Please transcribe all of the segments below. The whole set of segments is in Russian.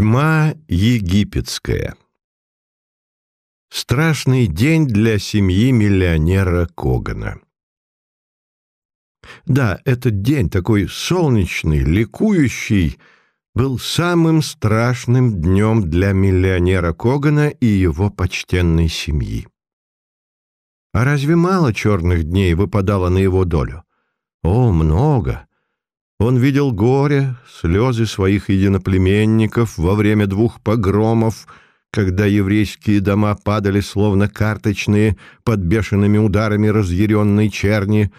Тьма египетская Страшный день для семьи миллионера Когана. Да, этот день, такой солнечный, ликующий, был самым страшным днем для миллионера Когана и его почтенной семьи. А разве мало черных дней выпадало на его долю? О, много! Он видел горе, слезы своих единоплеменников во время двух погромов, когда еврейские дома падали словно карточные под бешеными ударами разъяренной черни.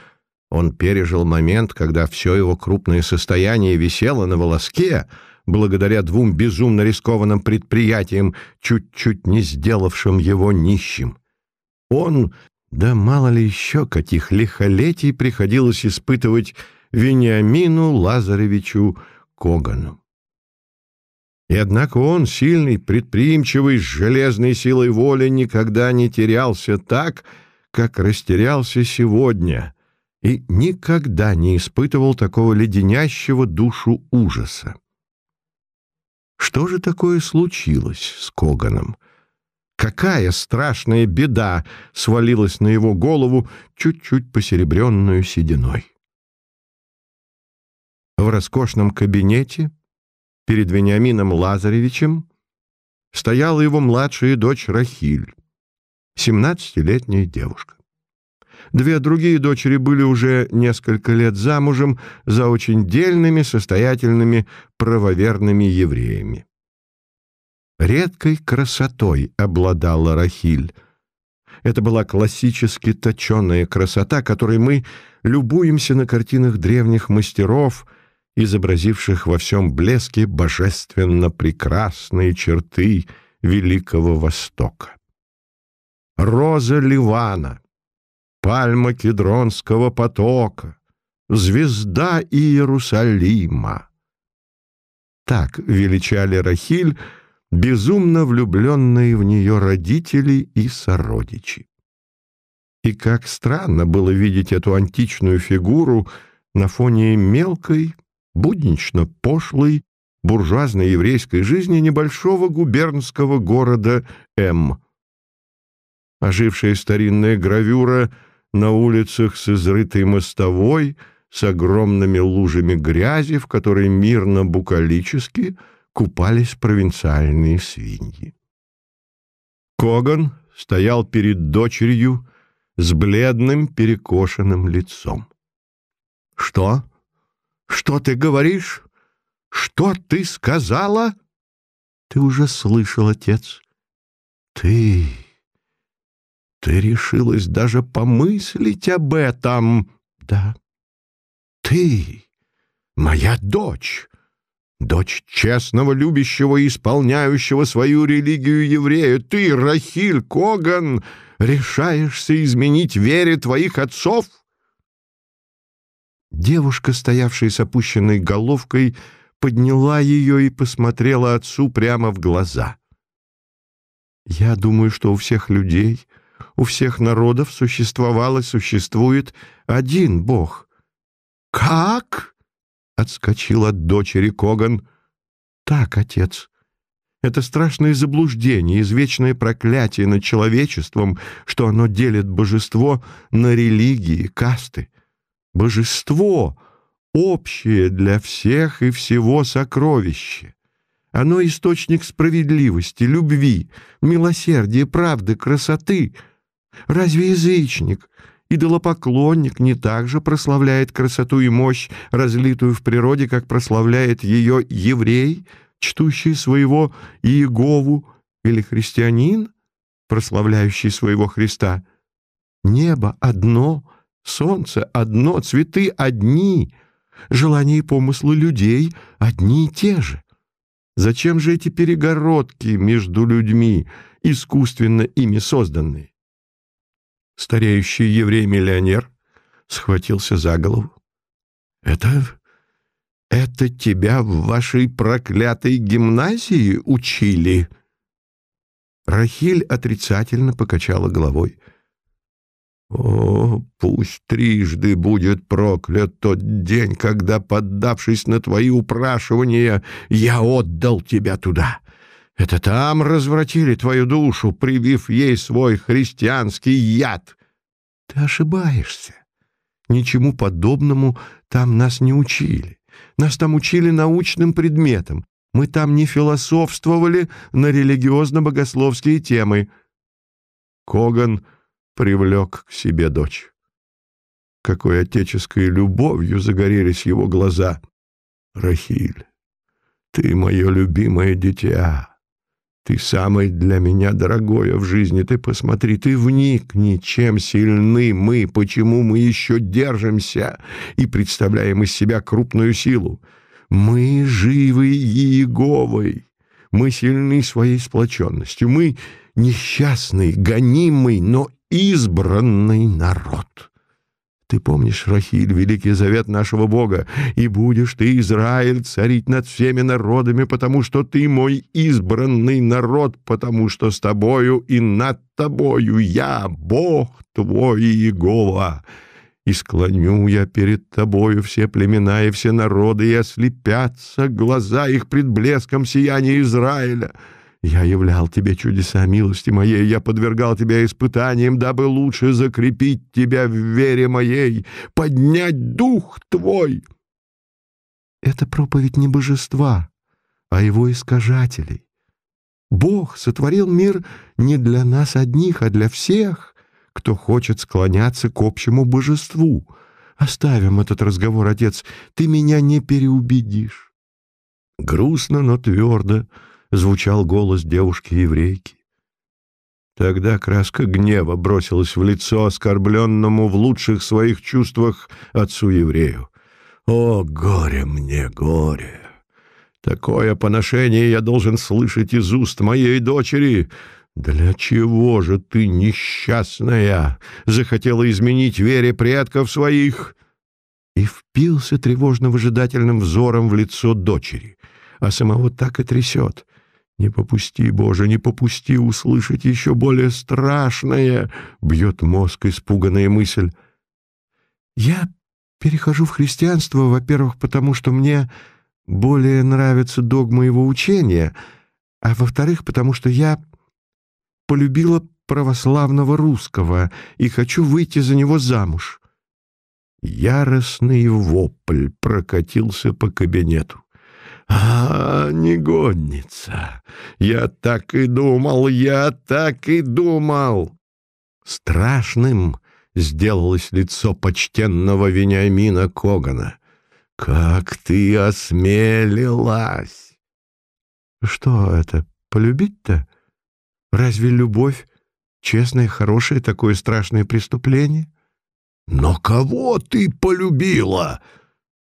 Он пережил момент, когда все его крупное состояние висело на волоске, благодаря двум безумно рискованным предприятиям, чуть-чуть не сделавшим его нищим. Он, да мало ли еще каких лихолетий приходилось испытывать Вениамину Лазаревичу Когану. И однако он, сильный, предприимчивый, с железной силой воли, никогда не терялся так, как растерялся сегодня, и никогда не испытывал такого леденящего душу ужаса. Что же такое случилось с Коганом? Какая страшная беда свалилась на его голову, чуть-чуть посеребренную сединой? В роскошном кабинете перед Вениамином Лазаревичем стояла его младшая дочь Рахиль, семнадцатилетняя девушка. Две другие дочери были уже несколько лет замужем за очень дельными, состоятельными, правоверными евреями. Редкой красотой обладала Рахиль. Это была классически точенная красота, которой мы любуемся на картинах древних мастеров — изобразивших во всем блеске божественно прекрасные черты Великого Востока. Роза Ливана, пальма Кедронского потока, звезда Иерусалима. Так величали Рахиль безумно влюбленные в нее родители и сородичи. И как странно было видеть эту античную фигуру на фоне мелкой, буднично пошлой, буржуазной еврейской жизни небольшого губернского города М. Ожившая старинная гравюра на улицах с изрытой мостовой, с огромными лужами грязи, в которой мирно букалически купались провинциальные свиньи. Коган стоял перед дочерью с бледным перекошенным лицом. «Что?» Что ты говоришь? Что ты сказала? Ты уже слышал, отец. Ты... Ты решилась даже помыслить об этом. Да. Ты, моя дочь, дочь честного, любящего и исполняющего свою религию еврея. Ты, Рахиль Коган, решаешься изменить вере твоих отцов? — Девушка, стоявшая с опущенной головкой, подняла ее и посмотрела отцу прямо в глаза. «Я думаю, что у всех людей, у всех народов существовал и существует один Бог». «Как?» — отскочил от дочери Коган. «Так, отец». Это страшное заблуждение, извечное проклятие над человечеством, что оно делит божество на религии, касты божество, общее для всех и всего сокровище. Оно источник справедливости, любви, милосердия, правды, красоты. Разве язычник, идолопоклонник не так же прославляет красоту и мощь, разлитую в природе, как прославляет ее еврей, чтущий своего Иегову, или христианин, прославляющий своего Христа? Небо одно — Солнце одно, цветы одни, желания и помыслы людей одни и те же. Зачем же эти перегородки между людьми, искусственно ими созданные? Стареющий еврей-миллионер схватился за голову. «Это... это тебя в вашей проклятой гимназии учили?» Рахиль отрицательно покачала головой. О, пусть трижды будет проклят тот день, когда, поддавшись на твои упрашивания, я отдал тебя туда. Это там развратили твою душу, привив ей свой христианский яд. Ты ошибаешься. Ничему подобному там нас не учили. Нас там учили научным предметам. Мы там не философствовали на религиозно-богословские темы. Коган привлек к себе дочь. Какой отеческой любовью загорелись его глаза. «Рахиль, ты мое любимое дитя. Ты самый для меня дорогое в жизни. Ты посмотри, ты вникни, чем сильны мы, почему мы еще держимся и представляем из себя крупную силу. Мы живы Иеговой. Мы сильны своей сплоченностью. Мы несчастный, гонимый, но избранный народ. Ты помнишь, Рахиль, великий завет нашего Бога, и будешь ты, Израиль, царить над всеми народами, потому что ты мой избранный народ, потому что с тобою и над тобою я, Бог твой Иегова. И склоню я перед тобою все племена и все народы, и ослепятся глаза их пред блеском сияния Израиля». Я являл тебе чудеса милости моей, я подвергал тебя испытаниям, дабы лучше закрепить тебя в вере моей, поднять дух твой. Это проповедь не божества, а его искажателей. Бог сотворил мир не для нас одних, а для всех, кто хочет склоняться к общему божеству. Оставим этот разговор, отец, ты меня не переубедишь. Грустно, но твердо звучал голос девушки-еврейки. Тогда краска гнева бросилась в лицо оскорбленному в лучших своих чувствах отцу-еврею. «О, горе мне, горе! Такое поношение я должен слышать из уст моей дочери!» «Для чего же ты, несчастная, захотела изменить вере предков своих?» И впился тревожно-выжидательным взором в лицо дочери, а самого так и трясет. «Не попусти, Боже, не попусти услышать еще более страшное!» — бьет мозг испуганная мысль. «Я перехожу в христианство, во-первых, потому что мне более нравятся догмы его учения, а во-вторых, потому что я полюбила православного русского и хочу выйти за него замуж». Яростный вопль прокатился по кабинету. «А, негодница! Я так и думал, я так и думал!» Страшным сделалось лицо почтенного Вениамина Когана. «Как ты осмелилась!» «Что это, полюбить-то? Разве любовь, честное, хорошее, такое страшное преступление?» «Но кого ты полюбила?»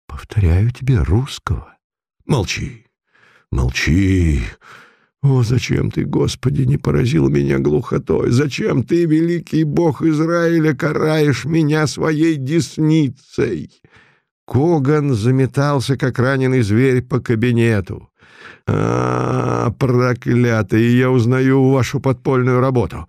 «Повторяю тебе, русского». Молчи, молчи. О, зачем ты, Господи, не поразил меня глухотой? Зачем ты, великий Бог Израиля, караешь меня своей десницей? Коган заметался, как раненый зверь, по кабинету. «А, проклятый, я узнаю вашу подпольную работу.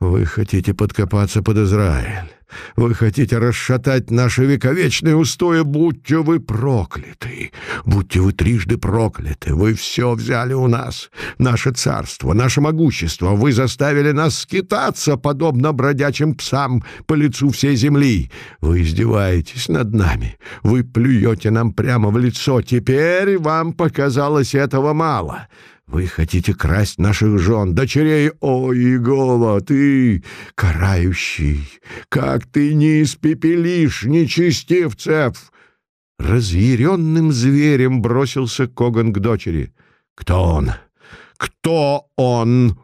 Вы хотите подкопаться под Израиль. Вы хотите расшатать наши вековечные устои, будьте вы прокляты, будьте вы трижды прокляты. Вы все взяли у нас, наше царство, наше могущество. Вы заставили нас скитаться, подобно бродячим псам, по лицу всей земли. Вы издеваетесь над нами, вы плюете нам прямо в лицо. Теперь вам показалось этого мало». Вы хотите красть наших жен, дочерей, о, Иегова, ты, карающий, как ты не испепелишь нечестивцев!» Разъяренным зверем бросился Коган к дочери. «Кто он? Кто он?»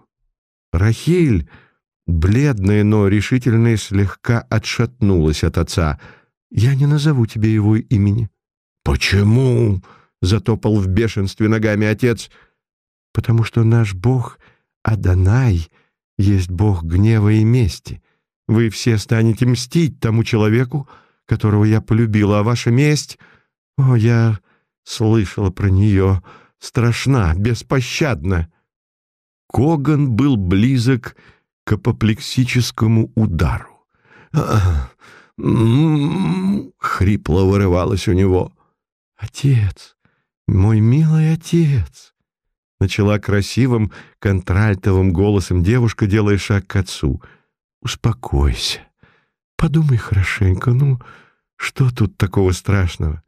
Рахиль, бледная, но решительная, слегка отшатнулась от отца. «Я не назову тебе его имени». «Почему?» — затопал в бешенстве ногами отец — потому что наш Бог Адонай есть Бог гнева и мести. Вы все станете мстить тому человеку, которого я полюбила, а ваша месть... О, я слышала про нее. Страшна, беспощадна. Коган был близок к апоплексическому удару. хрипло вырывалось у него. «Отец, мой милый отец!» Начала красивым контральтовым голосом девушка, делая шаг к отцу. «Успокойся. Подумай хорошенько. Ну, что тут такого страшного?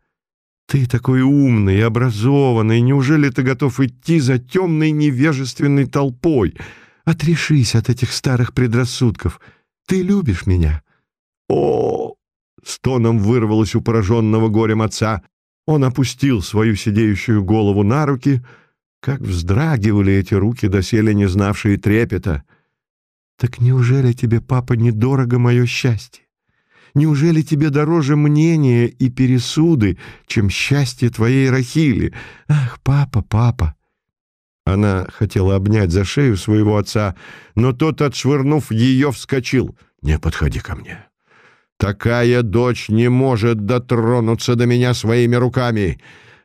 Ты такой умный образованный. Неужели ты готов идти за темной невежественной толпой? Отрешись от этих старых предрассудков. Ты любишь меня?» «О!» — стоном вырвалось у пораженного горем отца. Он опустил свою сидеющую голову на руки, как вздрагивали эти руки, доселе не знавшие трепета. «Так неужели тебе, папа, недорого мое счастье? Неужели тебе дороже мнения и пересуды, чем счастье твоей Рахили? Ах, папа, папа!» Она хотела обнять за шею своего отца, но тот, отшвырнув ее, вскочил. «Не подходи ко мне. Такая дочь не может дотронуться до меня своими руками.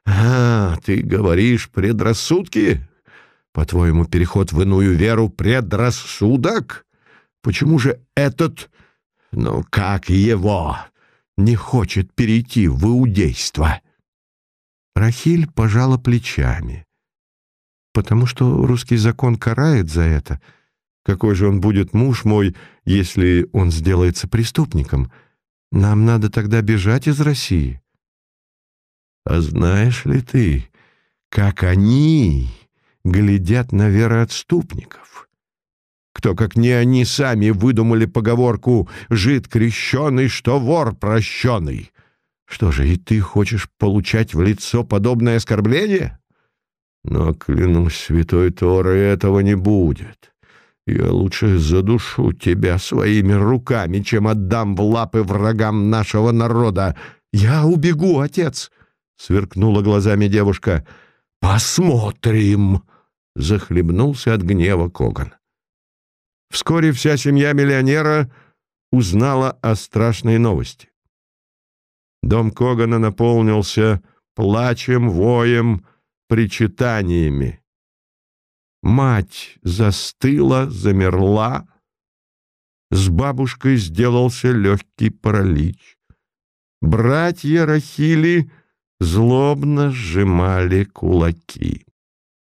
А, ты говоришь предрассудки? По-твоему, переход в иную веру — предрассудок? Почему же этот, ну как его, не хочет перейти в иудейство?» Рахиль пожала плечами потому что русский закон карает за это. Какой же он будет муж мой, если он сделается преступником? Нам надо тогда бежать из России. А знаешь ли ты, как они глядят на вероотступников? Кто, как не они сами, выдумали поговорку «жид крещеный, что вор прощенный». Что же, и ты хочешь получать в лицо подобное оскорбление? Но, клянусь святой Торой, этого не будет. Я лучше задушу тебя своими руками, чем отдам в лапы врагам нашего народа. Я убегу, отец, — сверкнула глазами девушка. Посмотрим, — захлебнулся от гнева Коган. Вскоре вся семья миллионера узнала о страшной новости. Дом Когана наполнился плачем, воем, причитаниями. Мать застыла, замерла. С бабушкой сделался легкий паралич. Братья Рахили злобно сжимали кулаки.